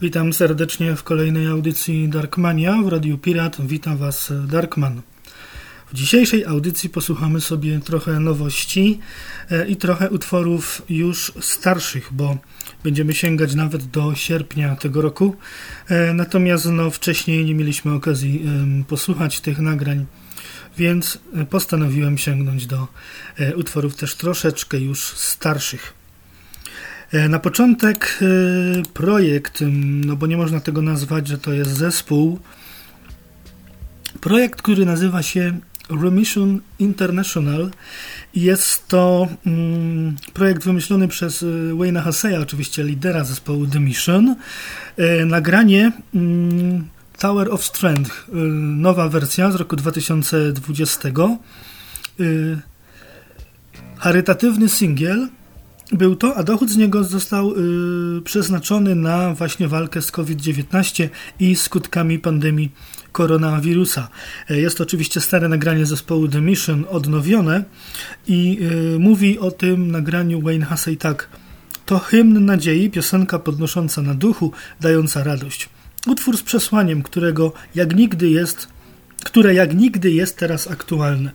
Witam serdecznie w kolejnej audycji Darkmania w Radiu Pirat. Witam Was Darkman. W dzisiejszej audycji posłuchamy sobie trochę nowości e, i trochę utworów już starszych, bo będziemy sięgać nawet do sierpnia tego roku. E, natomiast no, wcześniej nie mieliśmy okazji posłuchać tych nagrań, więc postanowiłem sięgnąć do e, utworów też troszeczkę już starszych. E, na początek e, projekt, no bo nie można tego nazwać, że to jest zespół. Projekt, który nazywa się Remission International. Jest to mm, projekt wymyślony przez e, Wayne'a Haseya, oczywiście lidera zespołu The Mission. Nagranie Tower of Strength, nowa wersja z roku 2020. Charytatywny singiel był to, a dochód z niego został y, przeznaczony na właśnie walkę z COVID-19 i skutkami pandemii koronawirusa. E, jest to oczywiście stare nagranie zespołu The Mission, odnowione i y, mówi o tym nagraniu Wayne Hussey tak. To hymn nadziei, piosenka podnosząca na duchu, dająca radość. Utwór z przesłaniem, którego jak nigdy jest, które jak nigdy jest teraz aktualne.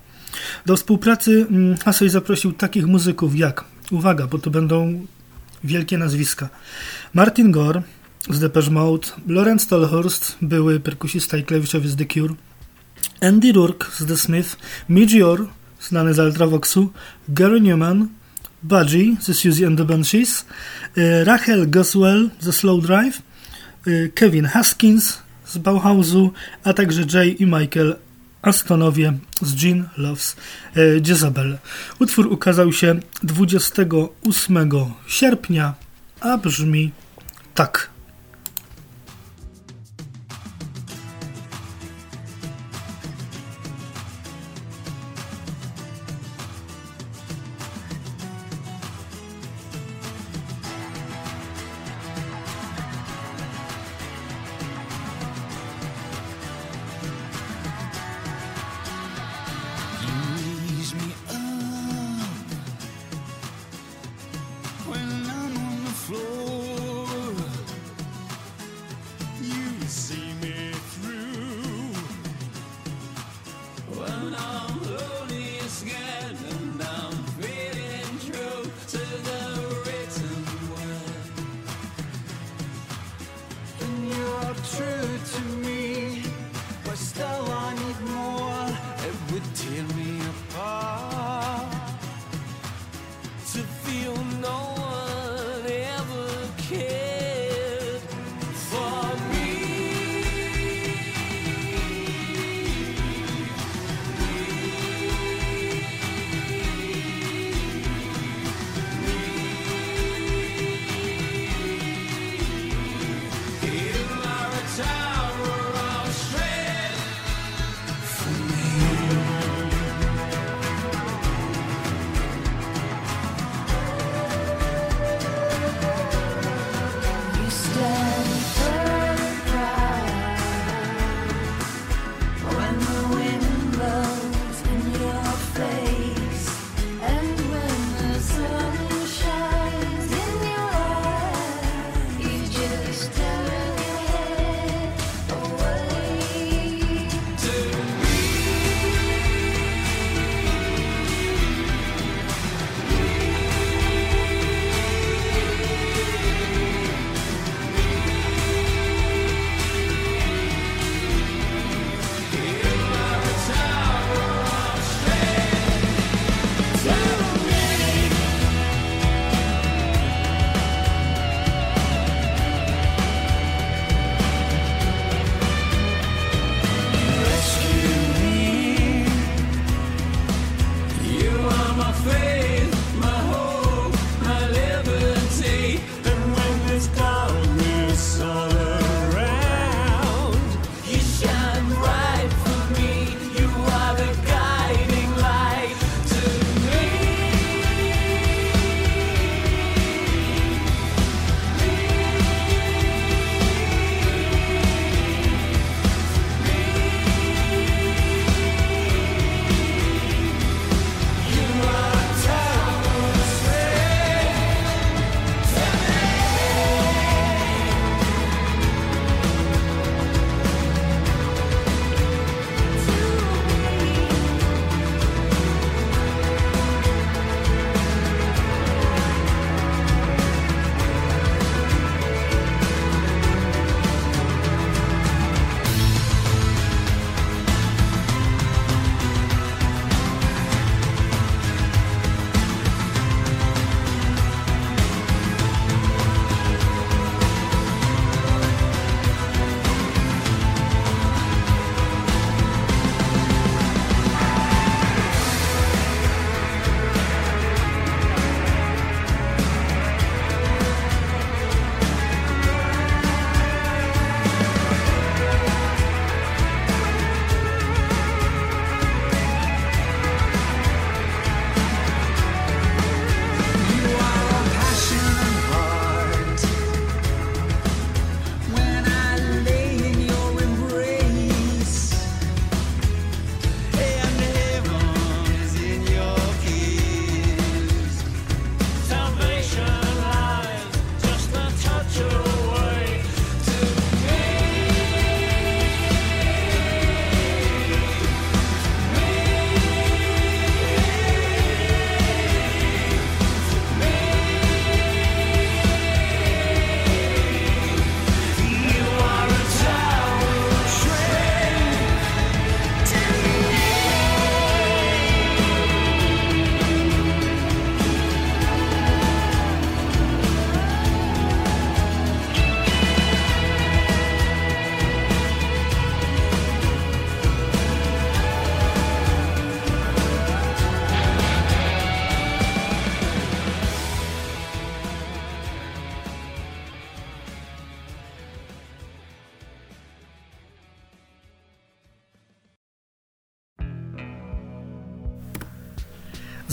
Do współpracy mm, Hussey zaprosił takich muzyków jak Uwaga, bo to będą wielkie nazwiska. Martin Gore z Depeche Mode, Lorenz Tolhurst, były perkusista i klawiszowiec The Cure, Andy Rourke z The Smith, Mijior, znany z Ultravoxu, Gary Newman, Budgie ze Susie and the Banshees, e, Rachel Goswell ze Slow Drive, e, Kevin Haskins z Bauhausu, a także Jay i Michael Astonowie z Jean Loves e, Jezebel. Utwór ukazał się 28 sierpnia, a brzmi tak.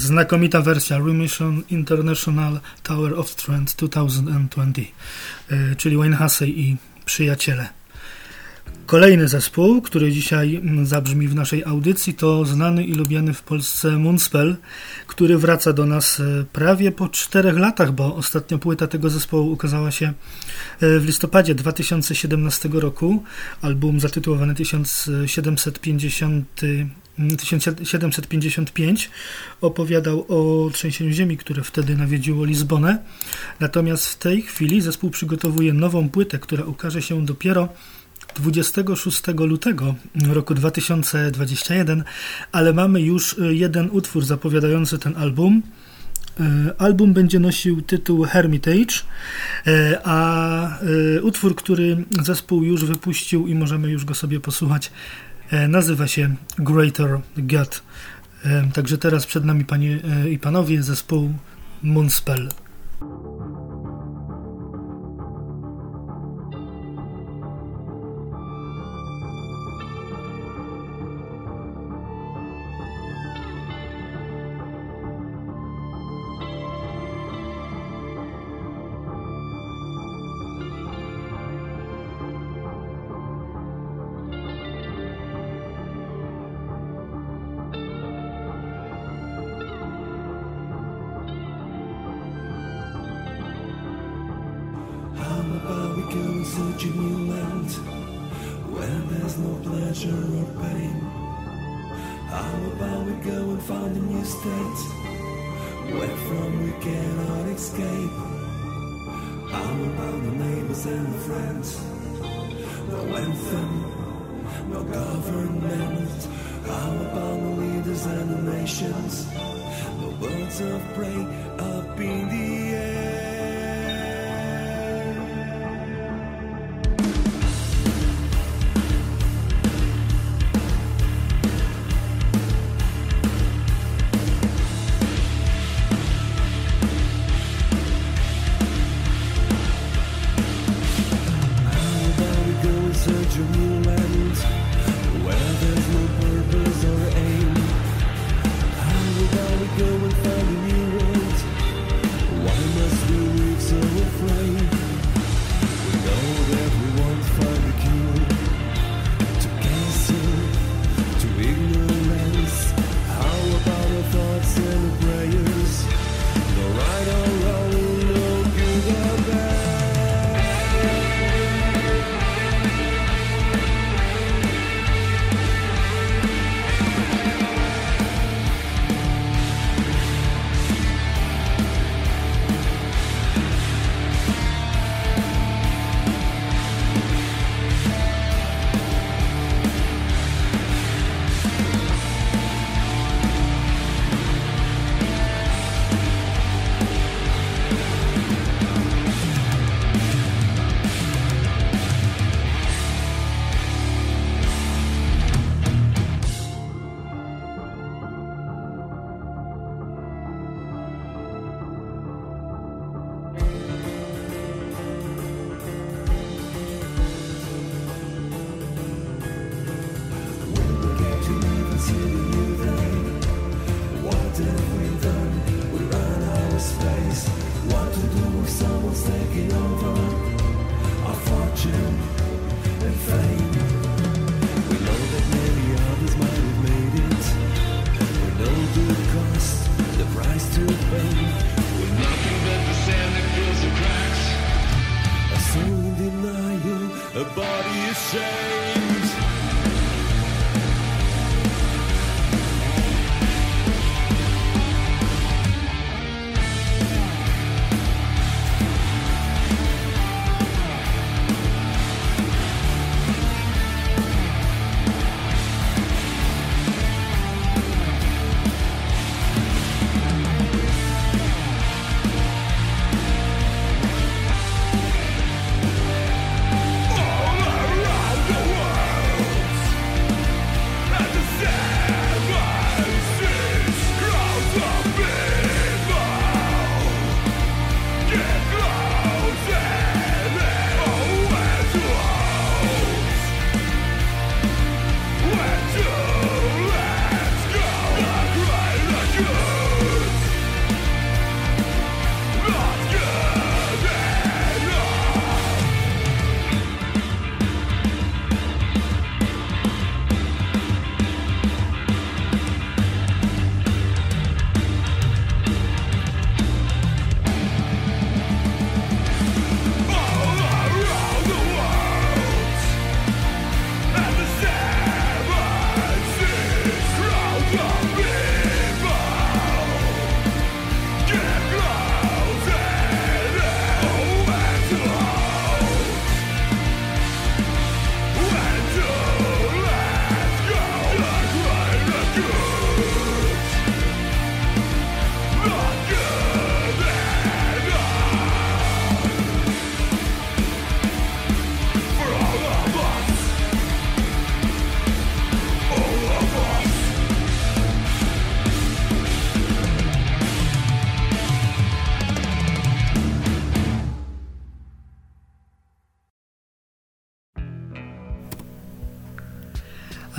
Znakomita wersja Remission International Tower of Strength 2020, e, czyli Wayne Hussey i przyjaciele. Kolejny zespół, który dzisiaj mm, zabrzmi w naszej audycji, to znany i lubiany w Polsce Moonspell, który wraca do nas e, prawie po czterech latach, bo ostatnia płyta tego zespołu ukazała się e, w listopadzie 2017 roku. Album zatytułowany 1750 1755 opowiadał o trzęsieniu ziemi, które wtedy nawiedziło Lizbonę. Natomiast w tej chwili zespół przygotowuje nową płytę, która ukaże się dopiero 26 lutego roku 2021, ale mamy już y, jeden utwór zapowiadający ten album. Y, album będzie nosił tytuł Hermitage, y, a utwór, który zespół już wypuścił i możemy już go sobie posłuchać, nazywa się Greater God. Także teraz przed nami panie i panowie zespół Moonspell. there's no pleasure or pain. How about we go and find a new state? Where from we cannot escape. How about the neighbors and the friends? No anthem, no government. How about the leaders and the nations? The words of prey up in the air.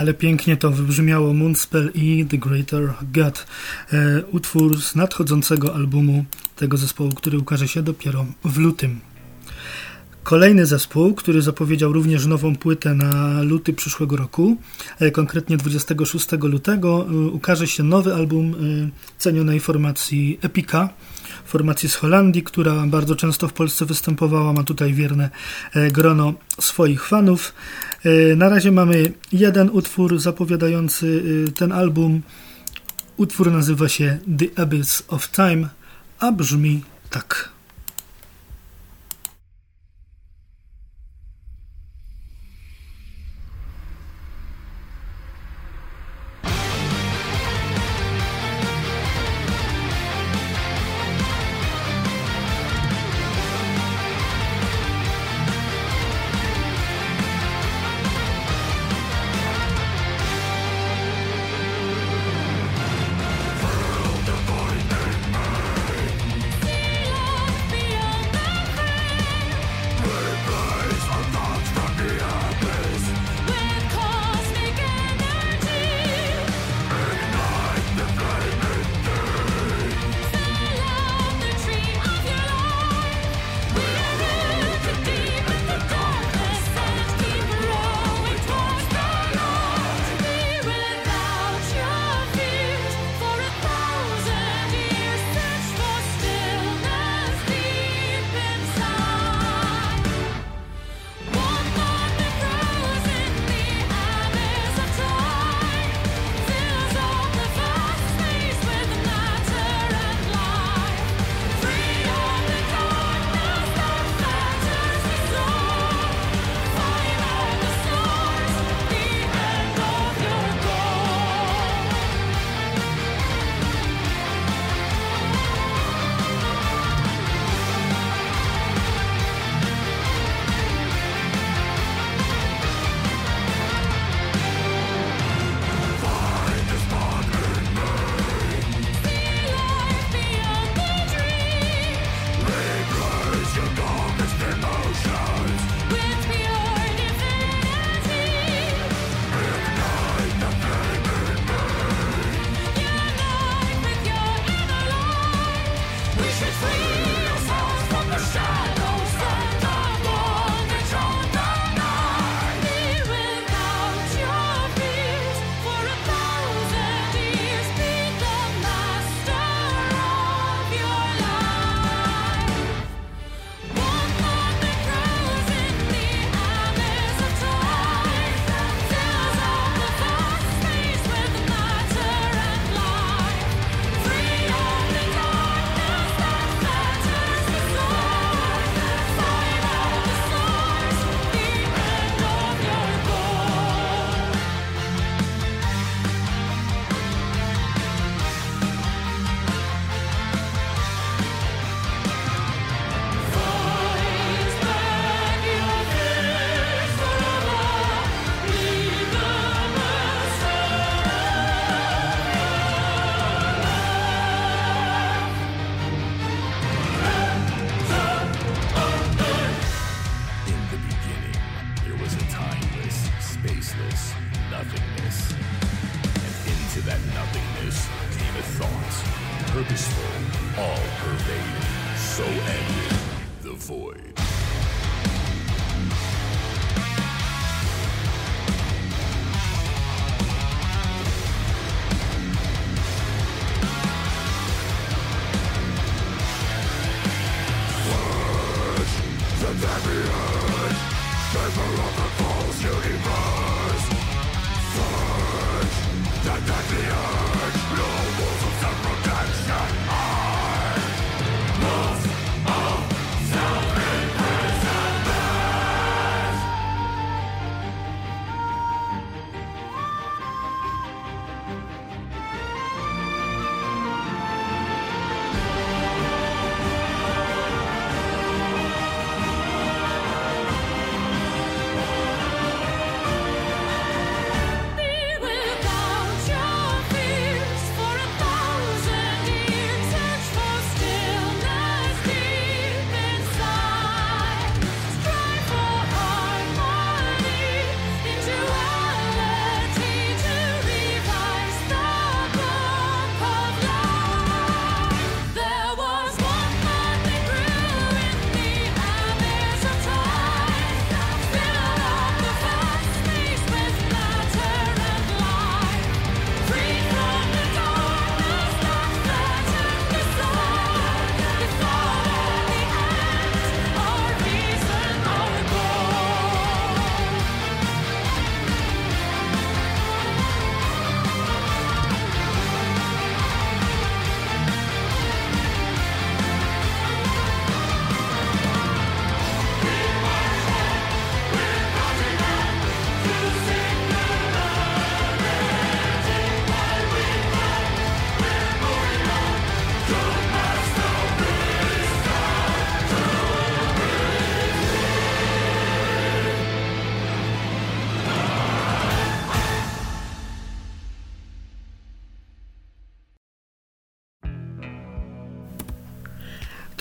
Ale pięknie to wybrzmiało Moonspell i The Greater God, e, utwór z nadchodzącego albumu tego zespołu, który ukaże się dopiero w lutym. Kolejny zespół, który zapowiedział również nową płytę na luty przyszłego roku, e, konkretnie 26 lutego, e, ukaże się nowy album cenionej formacji Epica, formacji z Holandii, która bardzo często w Polsce występowała, ma tutaj wierne grono swoich fanów. E, na razie mamy jeden utwór zapowiadający e, ten album. Utwór nazywa się The Abyss of Time, a brzmi tak.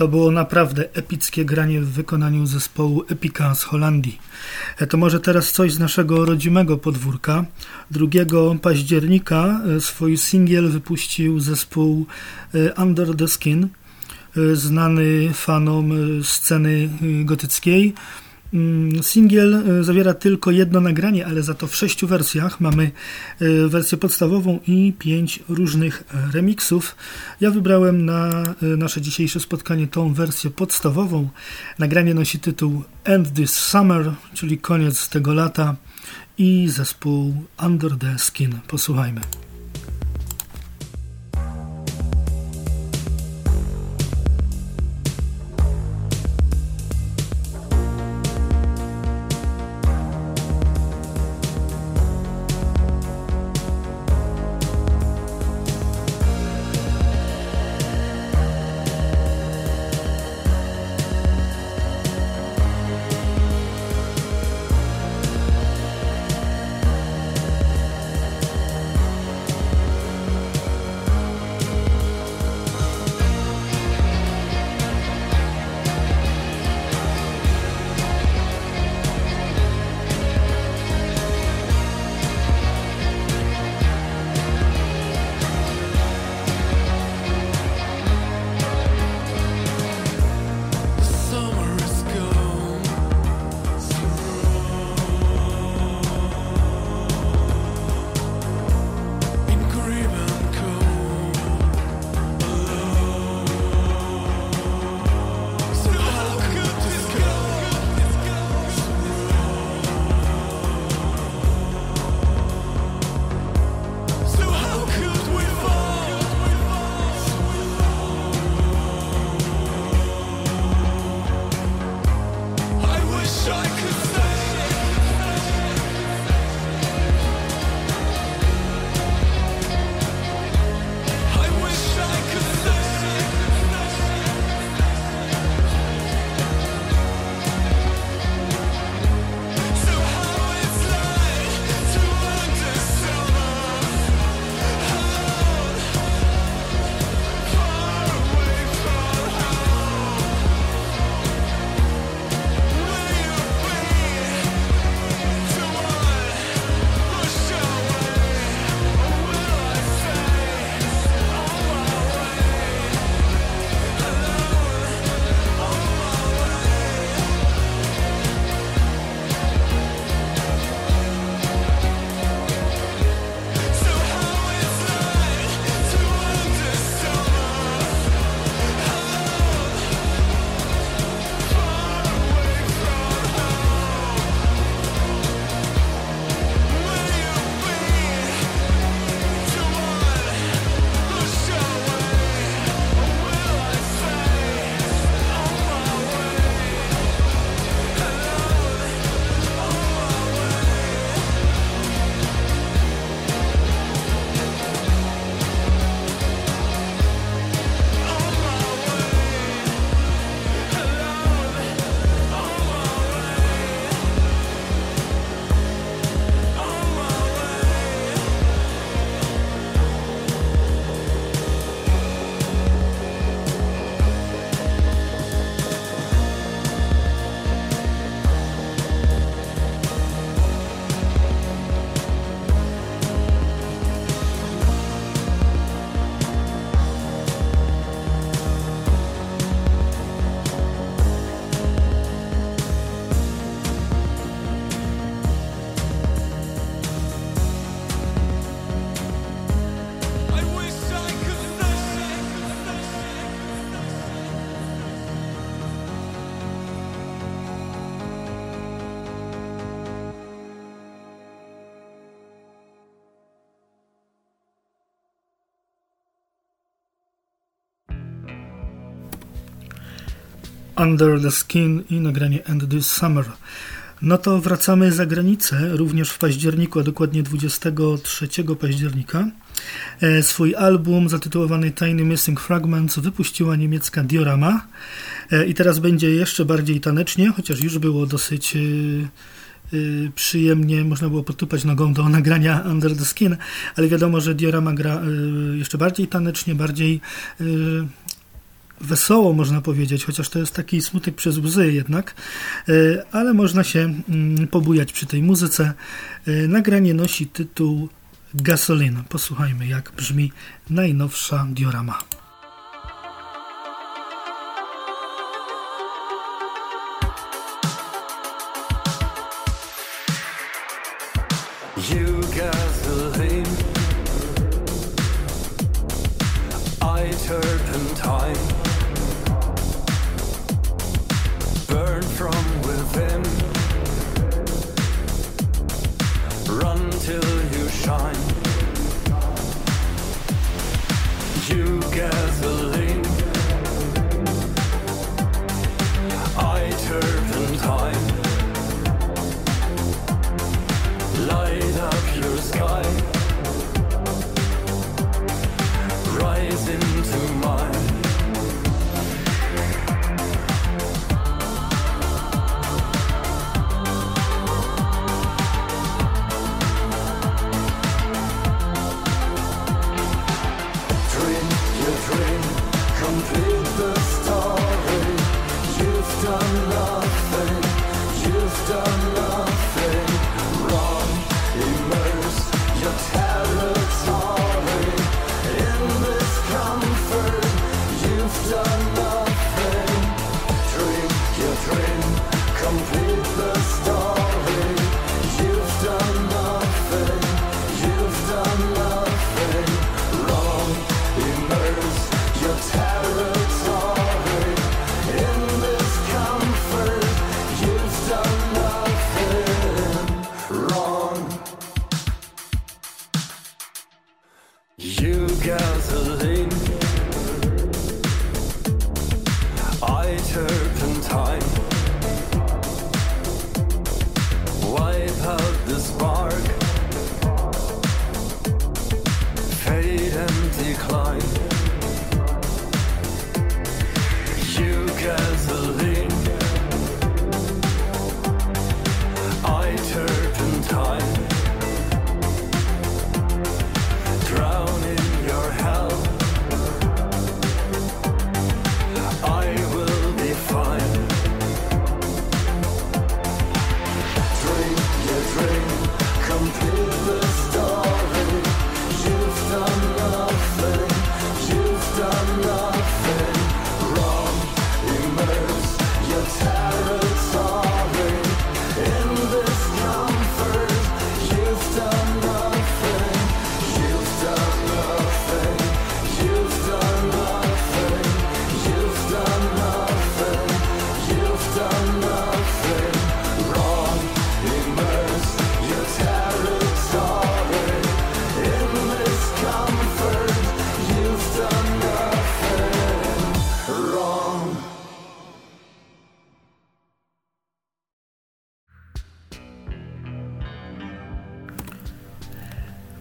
To było naprawdę epickie granie w wykonaniu zespołu Epika z Holandii. E, to może teraz coś z naszego rodzimego podwórka. 2 października e, swój singiel wypuścił zespół e, Under the Skin, znany fanom sceny gotyckiej. Mm, singiel e, zawiera tylko jedno nagranie, ale za to w sześciu wersjach. Mamy e, wersję podstawową i pięć różnych remixów. Ja wybrałem na e, nasze dzisiejsze spotkanie tą wersję podstawową. Nagranie nosi tytuł End This Summer, czyli koniec tego lata i zespół Under the Skin. Posłuchajmy. Under the Skin i nagranie End This Summer. No to wracamy za granicę, również w październiku, a dokładnie 23 października. E, swój album zatytułowany Tiny Missing Fragments wypuściła niemiecka Diorama. E, I teraz będzie jeszcze bardziej tanecznie, chociaż już było dosyć e, przyjemnie, można było potupać nogą do nagrania Under the Skin, ale wiadomo, że Diorama gra jeszcze bardziej tanecznie, bardziej wesoło, można powiedzieć, chociaż to jest taki smutek przez łzy jednak, ale można się mm, pobujać przy tej muzyce. Nagranie nosi tytuł Gasolina. Posłuchajmy, jak brzmi najnowsza diorama.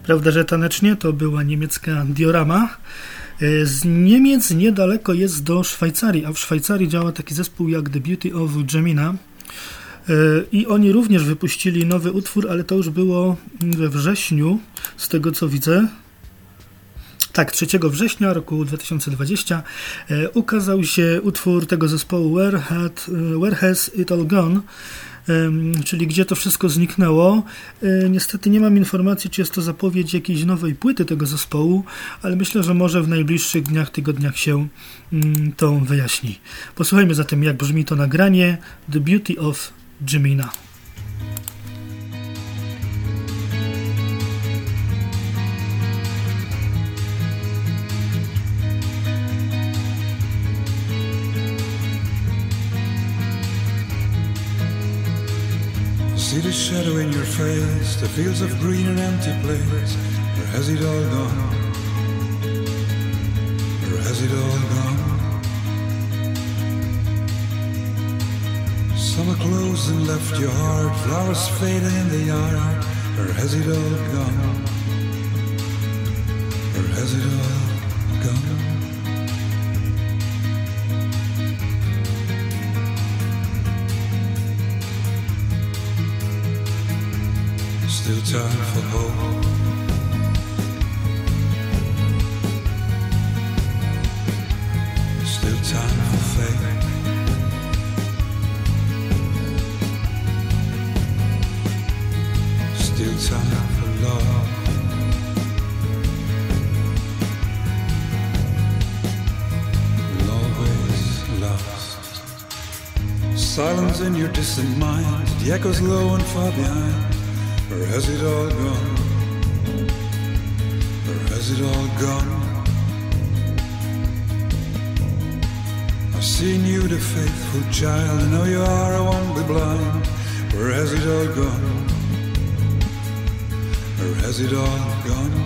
Prawda, że tanecznie to była niemiecka diorama. E, z Niemiec niedaleko jest do Szwajcarii, a w Szwajcarii działa taki zespół jak The Beauty of Gemina. E, I oni również wypuścili nowy utwór, ale to już było we wrześniu, z tego co widzę. Tak, 3 września roku 2020 e, ukazał się utwór tego zespołu Where, had, Where Has It All Gone? Czyli gdzie to wszystko zniknęło. E, niestety nie mam informacji, czy jest to zapowiedź jakiejś nowej płyty tego zespołu, ale myślę, że może w najbliższych dniach, tygodniach się mm, to wyjaśni. Posłuchajmy zatem, jak brzmi to nagranie The Beauty of Jimina. See the shadow in your face, the fields of green and empty place. Where has it all gone? Where has it all gone? Summer closed and left your heart, flowers fading in the yard. Where has it all gone? Where has it all gone? still time for hope. Still time for faith. Still time for love. Will always last. Silence in your distant mind, the echoes low and far behind or has it all gone? Or has it all gone? I've seen you, the faithful child, I know you are, I won't be blind. Where has it all gone? Or has it all gone?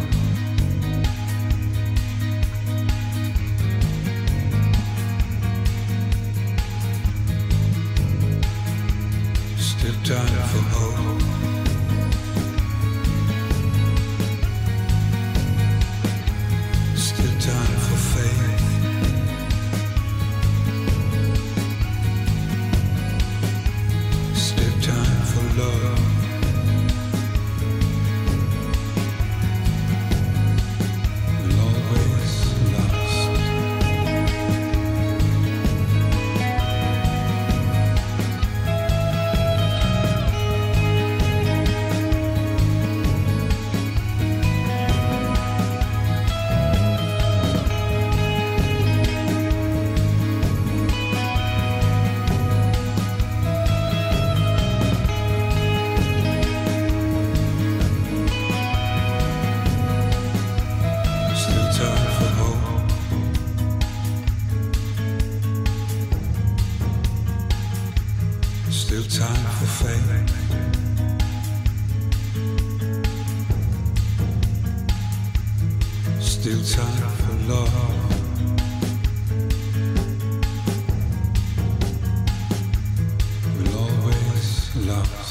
Yeah.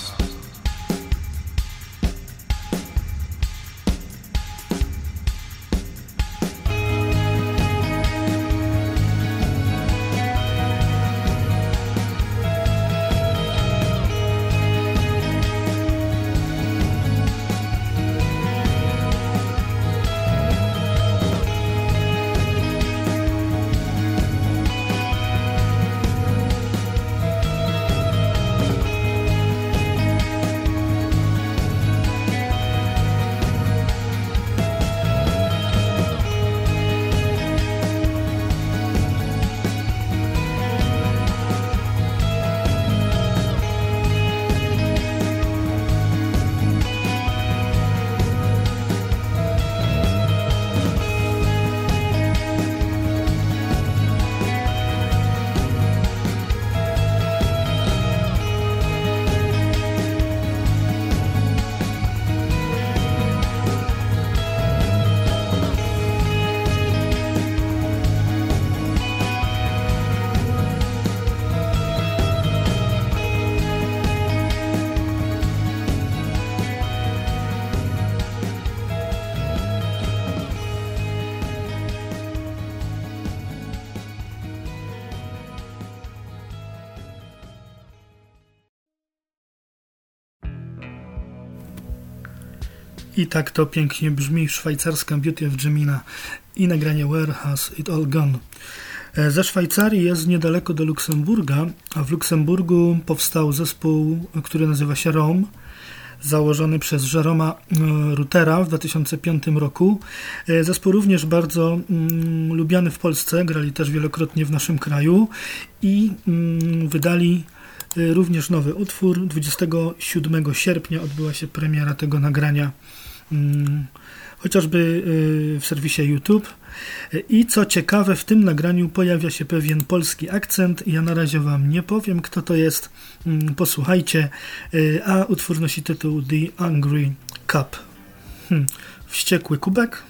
I tak to pięknie brzmi szwajcarska Beauty of Gemina i nagranie Where Has It All Gone. E, ze Szwajcarii jest niedaleko do Luksemburga, a w Luksemburgu powstał zespół, który nazywa się Rome, założony przez Jeroma e, Rutera w 2005 roku. E, zespół również bardzo mm, lubiany w Polsce, grali też wielokrotnie w naszym kraju i mm, wydali również nowy utwór. 27 sierpnia odbyła się premiera tego nagrania chociażby y, w serwisie YouTube. I co ciekawe, w tym nagraniu pojawia się pewien polski akcent. Ja na razie Wam nie powiem, kto to jest. Mm, posłuchajcie. Y, a utwór nosi tytuł The Angry Cup. Hmm. Wściekły kubek.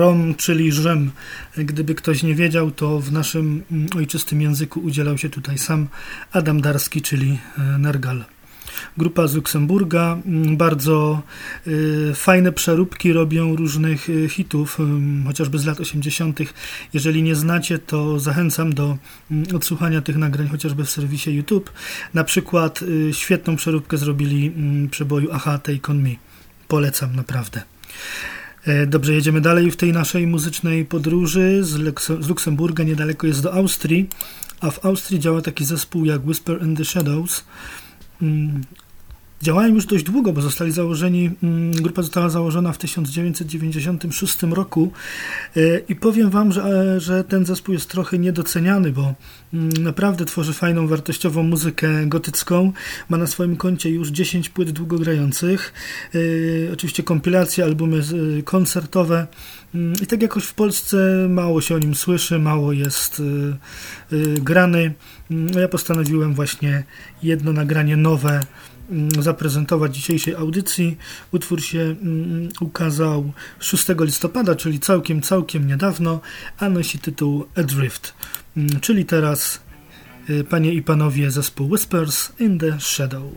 Rom, czyli Rzym. Gdyby ktoś nie wiedział, to w naszym mm, ojczystym języku udzielał się tutaj sam Adam Darski, czyli e, Nergal. Grupa z Luksemburga, mm, bardzo y, fajne przeróbki robią różnych y, hitów, chociażby z lat 80. Jeżeli nie znacie, to zachęcam do y, odsłuchania tych nagrań chociażby w serwisie YouTube. Na przykład y, świetną przeróbkę zrobili mm, przeboju Aha, Take On Me. Polecam naprawdę. E, dobrze, jedziemy dalej w tej naszej muzycznej podróży. Z, z Luksemburga niedaleko jest do Austrii, a w Austrii działa taki zespół jak Whisper in the Shadows. Działają już dość długo, bo zostali założeni, mm, grupa została założona w 1996 roku e, i powiem Wam, że, że ten zespół jest trochę niedoceniany, bo mm, naprawdę tworzy fajną, wartościową muzykę gotycką. Ma na swoim koncie już 10 płyt długogrających, e, oczywiście kompilacje, albumy koncertowe mm, i tak jakoś w Polsce mało się o nim słyszy, mało jest e, grany. Ja postanowiłem właśnie jedno nagranie nowe zaprezentować dzisiejszej audycji. Utwór się mm, ukazał 6 listopada, czyli całkiem, całkiem niedawno, a nosi tytuł Adrift. Mm, czyli teraz, y, panie i panowie, zespół Whispers in the Shadow.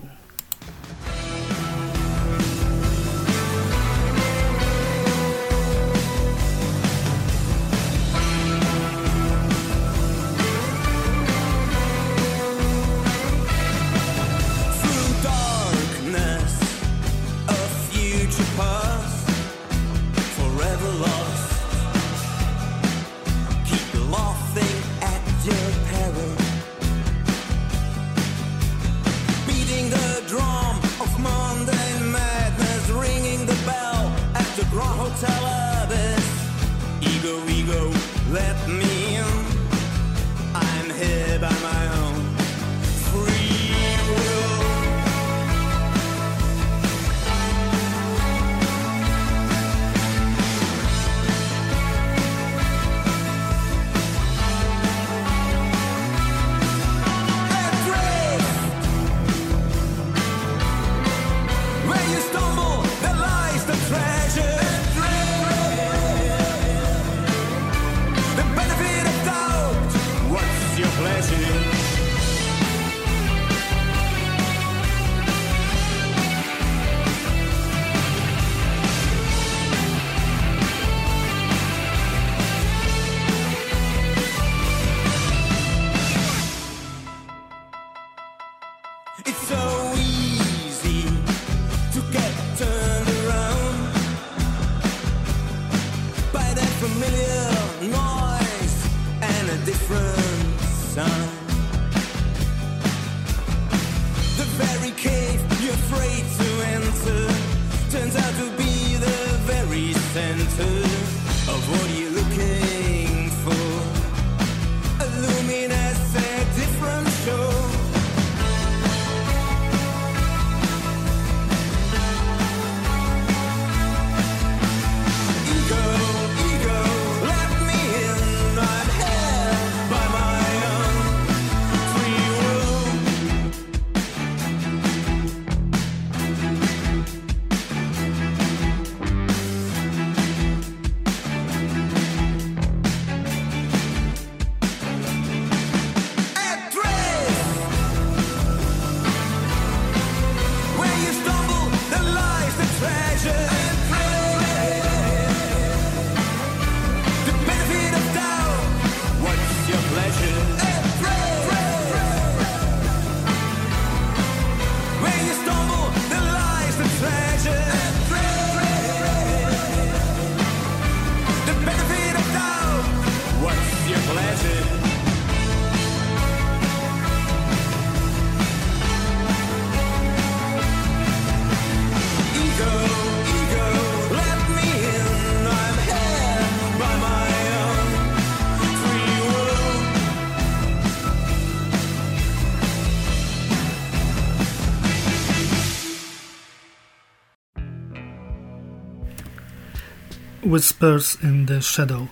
Whispers in the Shadow.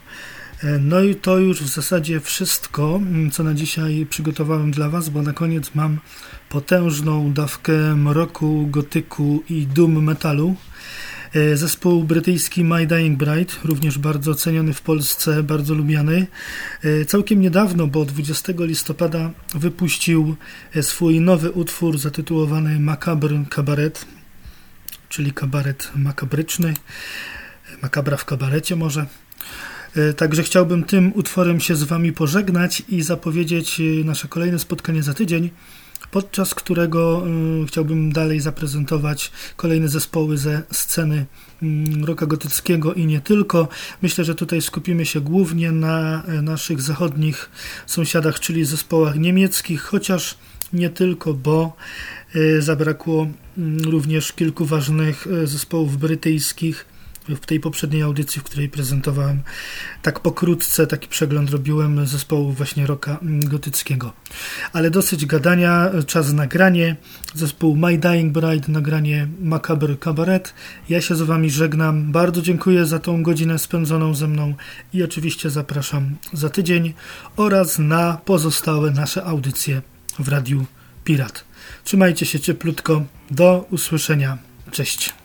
E, no i to już w zasadzie wszystko, mm, co na dzisiaj przygotowałem dla Was, bo na koniec mam potężną dawkę mroku, gotyku i doom metalu. E, zespół brytyjski My Dying Bride, również bardzo ceniony w Polsce, bardzo lubiany. E, całkiem niedawno, bo 20 listopada wypuścił swój nowy utwór zatytułowany Macabre Cabaret, czyli kabaret makabryczny, makabra w kabarecie może. E, także chciałbym tym utworem się z Wami pożegnać i zapowiedzieć e, nasze kolejne spotkanie za tydzień, podczas którego e, chciałbym dalej zaprezentować kolejne zespoły ze sceny mm, roka gotyckiego i nie tylko. Myślę, że tutaj skupimy się głównie na naszych zachodnich sąsiadach, czyli zespołach niemieckich, chociaż nie tylko, bo zabrakło mm, również kilku ważnych zespołów brytyjskich w tej poprzedniej audycji, w której prezentowałem tak pokrótce, taki przegląd robiłem zespołu właśnie roka gotyckiego. Ale dosyć gadania, czas nagranie. Zespół My Dying Bride, nagranie Macabre Cabaret. Ja się z wami żegnam. Bardzo dziękuję za tą godzinę spędzoną ze mną i oczywiście zapraszam za tydzień oraz na pozostałe nasze audycje w Radiu Pirat. Trzymajcie się cieplutko. Do usłyszenia. Cześć.